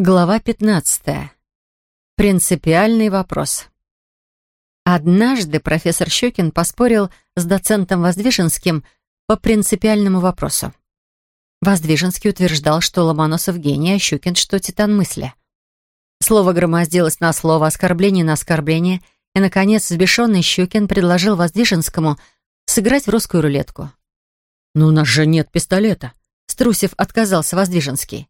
Глава 15. Принципиальный вопрос. Однажды профессор Щекин поспорил с доцентом Воздвиженским по принципиальному вопросу. Воздвиженский утверждал, что Ломоносов гений, а Щукин, что титан мысли. Слово громоздилось на слово, оскорбление на оскорбление, и, наконец, взбешенный Щукин предложил Воздвиженскому сыграть в русскую рулетку. «Но «Ну, у нас же нет пистолета», — струсив отказался Воздвиженский.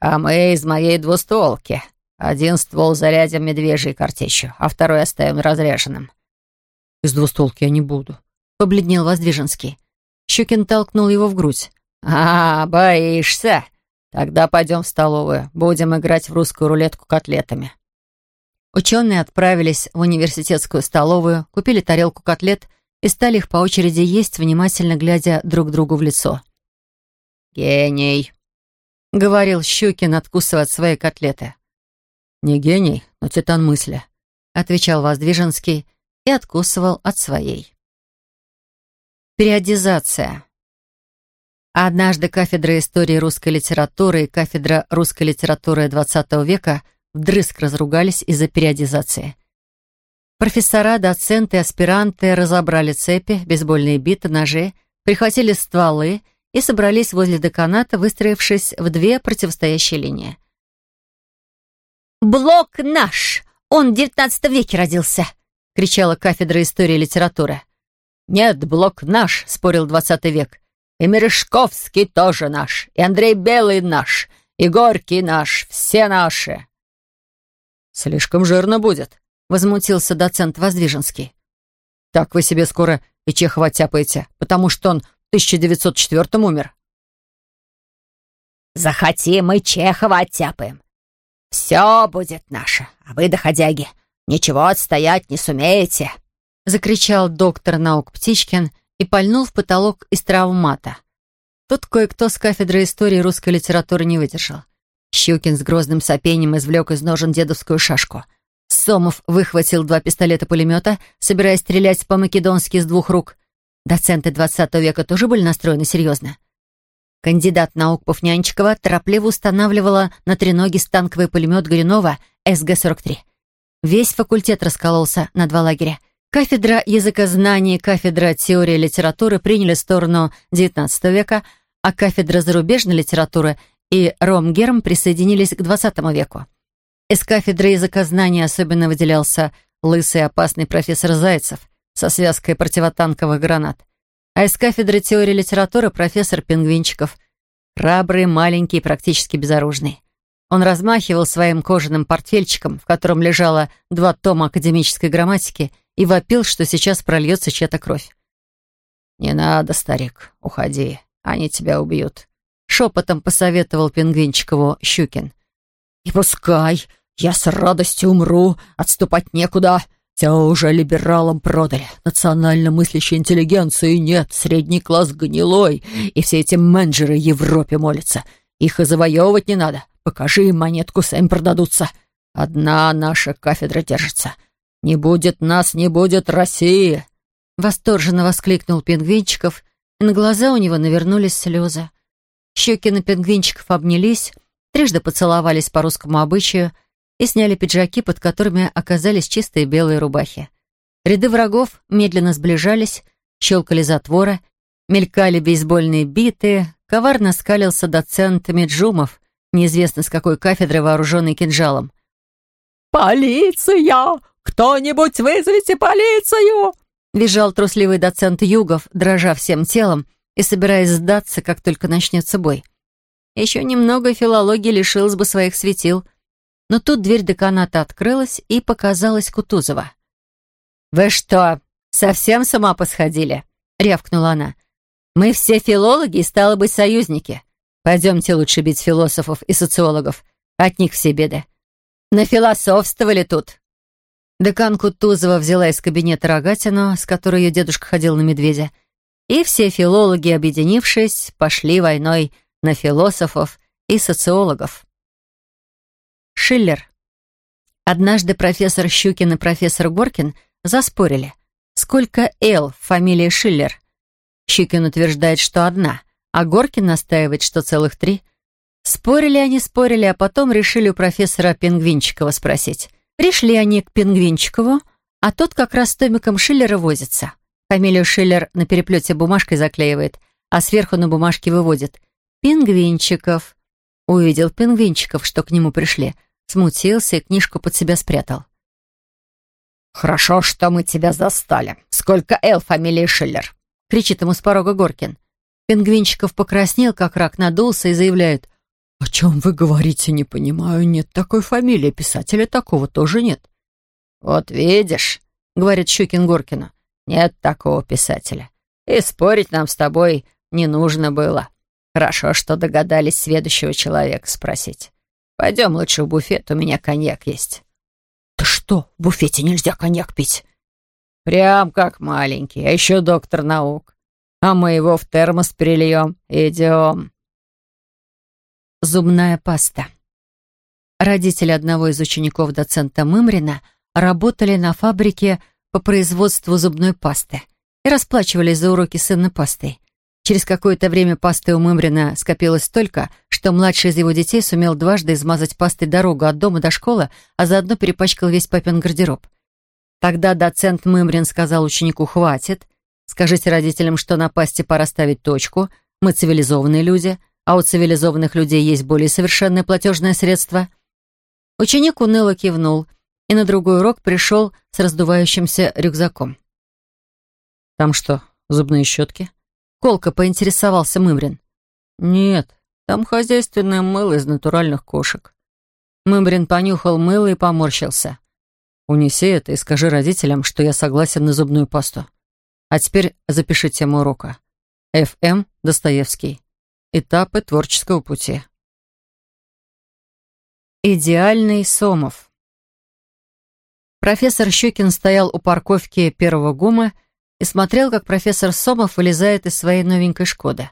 «А мы из моей двустволки. Один ствол зарядим медвежьей картечью, а второй оставим разряженным». «Из двустволки я не буду», — побледнел Воздвиженский. Щукин толкнул его в грудь. «А, боишься? Тогда пойдем в столовую. Будем играть в русскую рулетку котлетами». Ученые отправились в университетскую столовую, купили тарелку котлет и стали их по очереди есть, внимательно глядя друг другу в лицо. «Гений», — говорил Щукин, откусывая от своей котлеты. «Не гений, но титан мысли», — отвечал Воздвиженский и откусывал от своей. Периодизация. Однажды кафедра истории русской литературы и кафедра русской литературы XX века вдрызг разругались из-за периодизации. Профессора, доценты, аспиранты разобрали цепи, бейсбольные биты, ножи, прихватили стволы — и собрались возле деканата, выстроившись в две противостоящие линии. «Блок наш! Он в девятнадцатом веке родился!» — кричала кафедра истории и литературы. «Нет, блок наш!» — спорил двадцатый век. «И Мережковский тоже наш, и Андрей Белый наш, и Горький наш, все наши!» «Слишком жирно будет», — возмутился доцент Воздвиженский. «Так вы себе скоро и Чехова тяпаете, потому что он 1904 умер. Захотим, и Чехова оттяпаем. Все будет наше, а вы, доходяги, ничего отстоять не сумеете!» Закричал доктор наук Птичкин и пальнул в потолок из травмата. Тут кое-кто с кафедры истории русской литературы не выдержал. Щукин с грозным сопением извлек из ножен дедовскую шашку. Сомов выхватил два пистолета-пулемета, собираясь стрелять по-македонски с двух рук. Доценты XX века тоже были настроены серьезно. Кандидат наук Пуфнянчикова торопливо устанавливала на треноге станковый пулемет Горюнова СГ-43. Весь факультет раскололся на два лагеря. Кафедра языкознания и кафедра теории литературы приняли сторону XIX века, а кафедра зарубежной литературы и Ромгерм присоединились к XX веку. Из кафедры языкознания особенно выделялся лысый опасный профессор Зайцев, со связкой противотанковых гранат. А из кафедры теории литературы профессор Пингвинчиков. Храбрый, маленький, практически безоружный. Он размахивал своим кожаным портфельчиком, в котором лежало два тома академической грамматики, и вопил, что сейчас прольется чья-то кровь. «Не надо, старик, уходи, они тебя убьют», — шепотом посоветовал Пингвинчикову Щукин. «И пускай, я с радостью умру, отступать некуда», все уже либералам продали. Национально мыслящей интеллигенции нет. Средний класс гнилой. И все эти менеджеры Европе молятся. Их и завоевывать не надо. Покажи им монетку, сами продадутся. Одна наша кафедра держится. Не будет нас, не будет России!» Восторженно воскликнул Пингвинчиков, и на глаза у него навернулись слезы. Щеки на Пингвинчиков обнялись, трижды поцеловались по русскому обычаю — и сняли пиджаки, под которыми оказались чистые белые рубахи. Ряды врагов медленно сближались, щелкали затворы, мелькали бейсбольные биты, коварно скалился доцент Меджумов, неизвестно с какой кафедры, вооруженный кинжалом. «Полиция! Кто-нибудь вызовите полицию!» Визжал трусливый доцент Югов, дрожа всем телом и собираясь сдаться, как только начнется бой. Еще немного филологии лишилась бы своих светил — но тут дверь деканата открылась, и показалась Кутузова. «Вы что, совсем с ума посходили?» — рявкнула она. «Мы все филологи и, стало быть, союзники. Пойдемте лучше бить философов и социологов. От них все беды. Нафилософствовали тут». Декан Кутузова взяла из кабинета рогатину, с которой ее дедушка ходил на медведя, и все филологи, объединившись, пошли войной на философов и социологов. Шиллер. Однажды профессор Щукин и профессор Горкин заспорили, сколько «Л» в фамилии Шиллер. Щукин утверждает, что одна, а Горкин настаивает, что целых три. Спорили они, спорили, а потом решили у профессора Пингвинчикова спросить. Пришли они к Пингвинчикову, а тот как раз с томиком Шиллера возится. Фамилию Шиллер на переплете бумажкой заклеивает, а сверху на бумажке выводит «Пингвинчиков». Увидел Пингвинчиков, что к нему пришли, смутился и книжку под себя спрятал. «Хорошо, что мы тебя застали. Сколько Эл фамилии Шиллер?» — кричит ему с порога Горкин. Пингвинчиков покраснел, как рак, надулся и заявляет. «О чем вы говорите, не понимаю. Нет такой фамилии, писателя такого тоже нет». «Вот видишь», — говорит Щукин Горкину, — «нет такого писателя. И спорить нам с тобой не нужно было. Хорошо, что догадались следующего человека спросить. Пойдем лучше в буфет, у меня коньяк есть». «Да что, в буфете нельзя коньяк пить?» «Прям как маленький, а еще доктор наук. А мы его в термос перельем. Идем». Зубная паста. Родители одного из учеников доцента Мымрина — работали на фабрике по производству зубной пасты и расплачивались за уроки сына пастой. Через какое-то время пасты у Мымрина скопилось столько, что младший из его детей сумел дважды измазать пастой дорогу от дома до школы, а заодно перепачкал весь папин гардероб. Тогда доцент Мымрин сказал ученику «хватит», скажите родителям, что на пасте пора ставить точку, мы цивилизованные люди, а у цивилизованных людей есть более совершенное платежное средство. Ученик уныло кивнул – и на другой урок пришел с раздувающимся рюкзаком. «Там что, зубные щетки?» Колко поинтересовался Мымрин. «Нет, там хозяйственное мыло из натуральных кошек». Мымрин понюхал мыло и поморщился. «Унеси это и скажи родителям, что я согласен на зубную пасту. А теперь запиши тему урока. Ф.М. Достоевский. Этапы творческого пути». Идеальный Сомов Профессор Щукин стоял у парковки первого ГУМа и смотрел, как профессор Сомов вылезает из своей новенькой «Шкоды».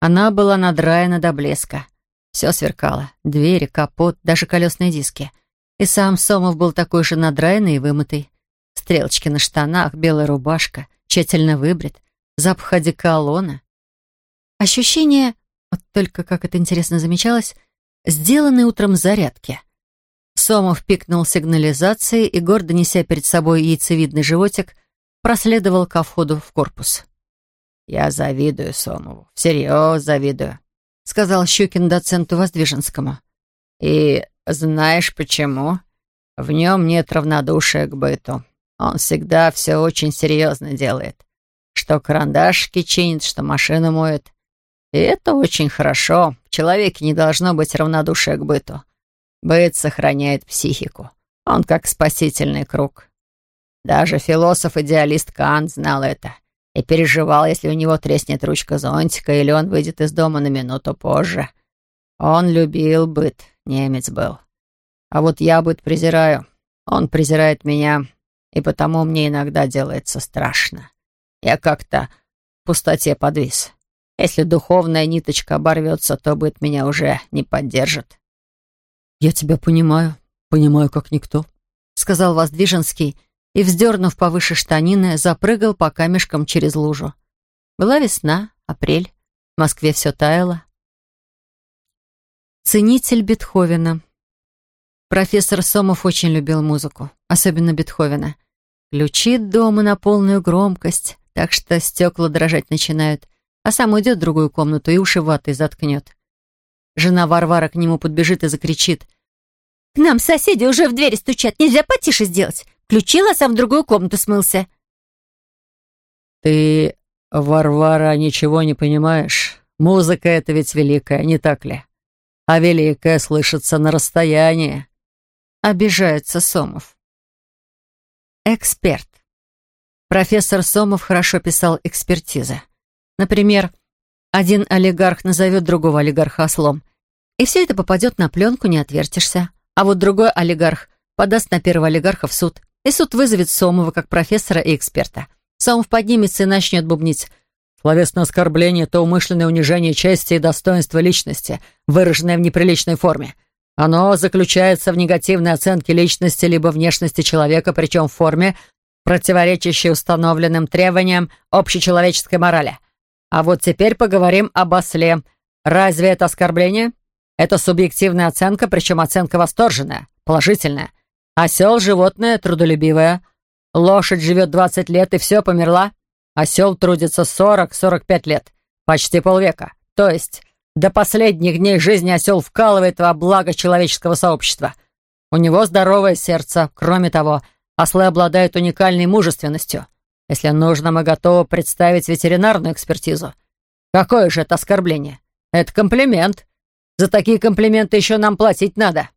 Она была надраена до блеска. Все сверкало. Двери, капот, даже колесные диски. И сам Сомов был такой же надраенный и вымытый. Стрелочки на штанах, белая рубашка, тщательно выбрит, запах одеколона. Ощущение, вот только как это интересно замечалось, сделанной утром зарядки. Сомов пикнул сигнализацией и, гордо неся перед собой яйцевидный животик, проследовал ко входу в корпус. «Я завидую Сомову, всерьез завидую», — сказал Щукин доценту Воздвиженскому. «И знаешь почему? В нем нет равнодушия к быту. Он всегда все очень серьезно делает. Что карандашки чинит, что машину моет. И это очень хорошо. В человеке не должно быть равнодушия к быту. Быт сохраняет психику. Он как спасительный круг. Даже философ-идеалист Кант знал это и переживал, если у него треснет ручка зонтика или он выйдет из дома на минуту позже. Он любил быт, немец был. А вот я быт презираю. Он презирает меня, и потому мне иногда делается страшно. Я как-то в пустоте подвис. Если духовная ниточка оборвется, то быт меня уже не поддержит. «Я тебя понимаю, понимаю, как никто», — сказал Воздвиженский и, вздернув повыше штанины, запрыгал по камешкам через лужу. Была весна, апрель, в Москве все таяло. Ценитель Бетховена. Профессор Сомов очень любил музыку, особенно Бетховена. Ключит дома на полную громкость, так что стекла дрожать начинают, а сам уйдет в другую комнату и уши ватой заткнет. Жена Варвара к нему подбежит и закричит. «К нам соседи уже в двери стучат. Нельзя потише сделать. Включила, сам в другую комнату смылся». «Ты, Варвара, ничего не понимаешь. Музыка — это ведь великая, не так ли? А великая слышится на расстоянии». Обижается Сомов. Эксперт. Профессор Сомов хорошо писал экспертизы. Например, один олигарх назовет другого олигарха ослом. И все это попадет на пленку, не отвертишься. А вот другой олигарх подаст на первого олигарха в суд. И суд вызовет Сомова как профессора и эксперта. Сомов поднимется и начнет бубнить. Словесное оскорбление — это умышленное унижение чести и достоинства личности, выраженное в неприличной форме. Оно заключается в негативной оценке личности либо внешности человека, причем в форме, противоречащей установленным требованиям общечеловеческой морали. А вот теперь поговорим об осле. Разве это оскорбление? Это субъективная оценка, причем оценка восторженная, положительная. Осел — животное трудолюбивое. Лошадь живет 20 лет и все, померла. Осел трудится 40-45 лет, почти полвека. То есть до последних дней жизни осел вкалывает во благо человеческого сообщества. У него здоровое сердце. Кроме того, ослы обладают уникальной мужественностью. Если нужно, мы готовы представить ветеринарную экспертизу. Какое же это оскорбление? Это комплимент. За такие комплименты еще нам платить надо.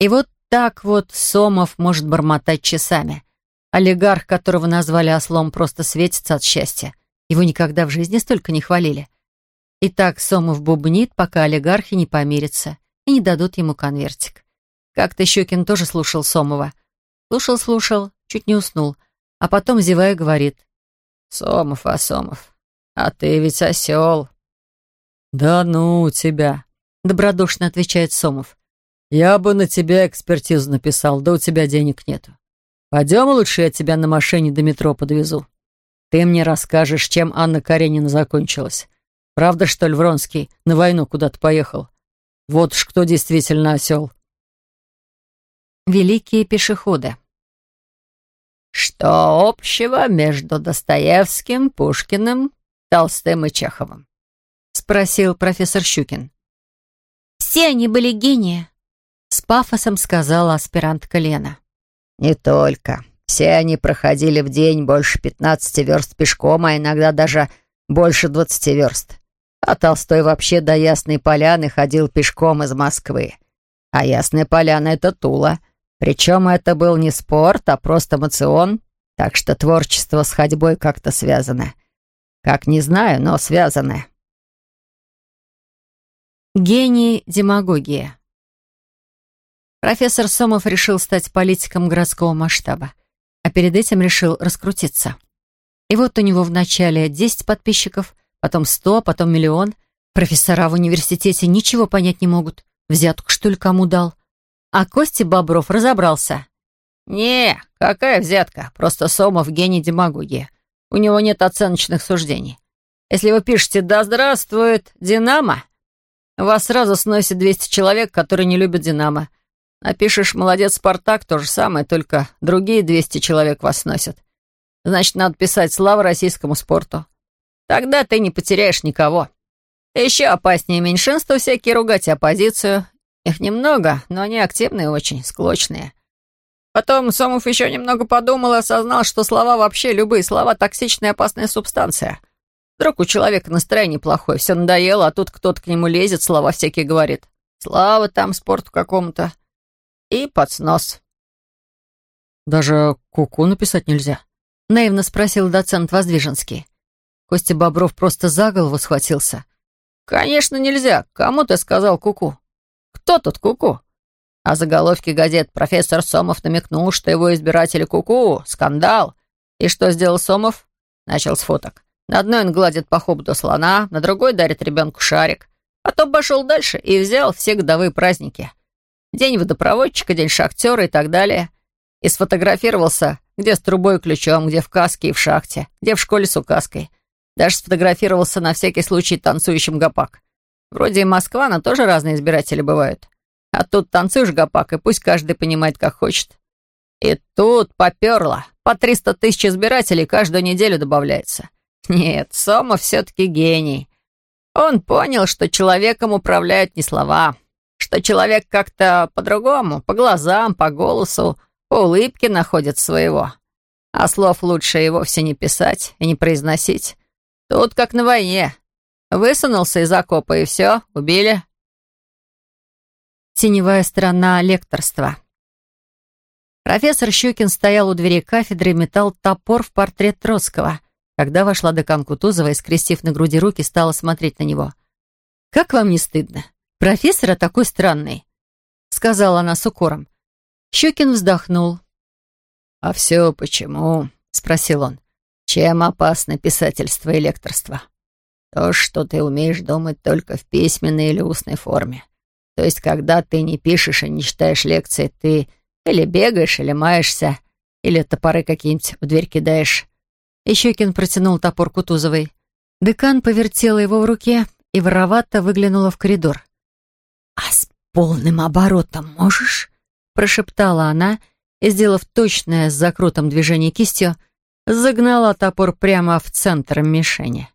И вот так вот Сомов может бормотать часами. Олигарх, которого назвали ослом, просто светится от счастья. Его никогда в жизни столько не хвалили. И так Сомов бубнит, пока олигархи не помирятся и не дадут ему конвертик. Как-то Щекин тоже слушал Сомова. Слушал-слушал, чуть не уснул, а потом, зевая, говорит. «Сомов, а Сомов, а ты ведь осел». «Да ну тебя», — добродушно отвечает Сомов. «Я бы на тебя экспертизу написал, да у тебя денег нету. Пойдем лучше я тебя на машине до метро подвезу. Ты мне расскажешь, чем Анна Каренина закончилась. Правда, что ли, Вронский на войну куда-то поехал? Вот уж кто действительно осел». Великие пешеходы Что общего между Достоевским, Пушкиным, Толстым и Чеховым? Спросил профессор Щукин. Все они были гении, с пафосом сказала аспирантка Лена. «Не только. Все они проходили в день больше пятнадцати верст пешком, а иногда даже больше двадцати верст. А Толстой вообще до Ясной Поляны ходил пешком из Москвы. А Ясная Поляна — это Тула. Причем это был не спорт, а просто мацион, так что творчество с ходьбой как-то связано. Как не знаю, но связано». Гений демагогии. Профессор Сомов решил стать политиком городского масштаба, а перед этим решил раскрутиться. И вот у него вначале 10 подписчиков, потом 100, потом миллион. Профессора в университете ничего понять не могут. Взятку, что ли, кому дал? А Костя Бобров разобрался. «Не, какая взятка? Просто Сомов гений демагогии. У него нет оценочных суждений. Если вы пишете «Да здравствует Динамо», вас сразу сносит 200 человек, которые не любят Динамо. Напишешь «Молодец, Спартак» — то же самое, только другие 200 человек вас сносят. Значит, надо писать «Слава российскому спорту». Тогда ты не потеряешь никого. Еще опаснее меньшинства всякие ругать оппозицию. Их немного, но они активные очень, склочные. Потом Сомов еще немного подумал и осознал, что слова вообще, любые слова — токсичная опасная субстанция. Вдруг у человека настроение плохое, все надоело, а тут кто-то к нему лезет, слова всякие говорит. Слава там спорту какому-то и под снос. «Даже куку -ку написать нельзя?» — наивно спросил доцент Воздвиженский. Костя Бобров просто за голову схватился. «Конечно нельзя. Кому ты сказал куку? -ку? Кто тут куку? -ку? А заголовки газет профессор Сомов намекнул, что его избиратели куку, -ку, скандал. И что сделал Сомов? Начал с фоток. На одной он гладит по хоботу слона, на другой дарит ребенку шарик. Потом пошел дальше и взял все годовые праздники. День водопроводчика, день шахтера и так далее. И сфотографировался, где с трубой и ключом, где в каске и в шахте, где в школе с указкой. Даже сфотографировался на всякий случай танцующим гопак. Вроде и Москва, но тоже разные избиратели бывают. А тут танцуешь гопак, и пусть каждый понимает, как хочет. И тут поперло. По 300 тысяч избирателей каждую неделю добавляется. Нет, Сома все-таки гений. Он понял, что человеком управляют не слова, что человек как-то по-другому, по глазам, по голосу, по улыбке находит своего. А слов лучше и вовсе не писать и не произносить. Тут как на войне. Высунулся из окопа и все, убили. Теневая сторона лекторства. Профессор Щукин стоял у двери кафедры и метал топор в портрет Троцкого, когда вошла декан Кутузова и, скрестив на груди руки, стала смотреть на него. «Как вам не стыдно? Профессора такой странный», — сказала она с укором. Щекин вздохнул. «А все почему?» — спросил он. «Чем опасно писательство и лекторство? То, что ты умеешь думать только в письменной или устной форме. То есть, когда ты не пишешь и не читаешь лекции, ты или бегаешь, или маешься, или топоры какие-нибудь в дверь кидаешь». И Щекин протянул топор Кутузовой. Декан повертела его в руке и воровато выглянула в коридор. Полным оборотом можешь?» прошептала она и, сделав точное с закрутом движение кистью, загнала топор прямо в центр мишени.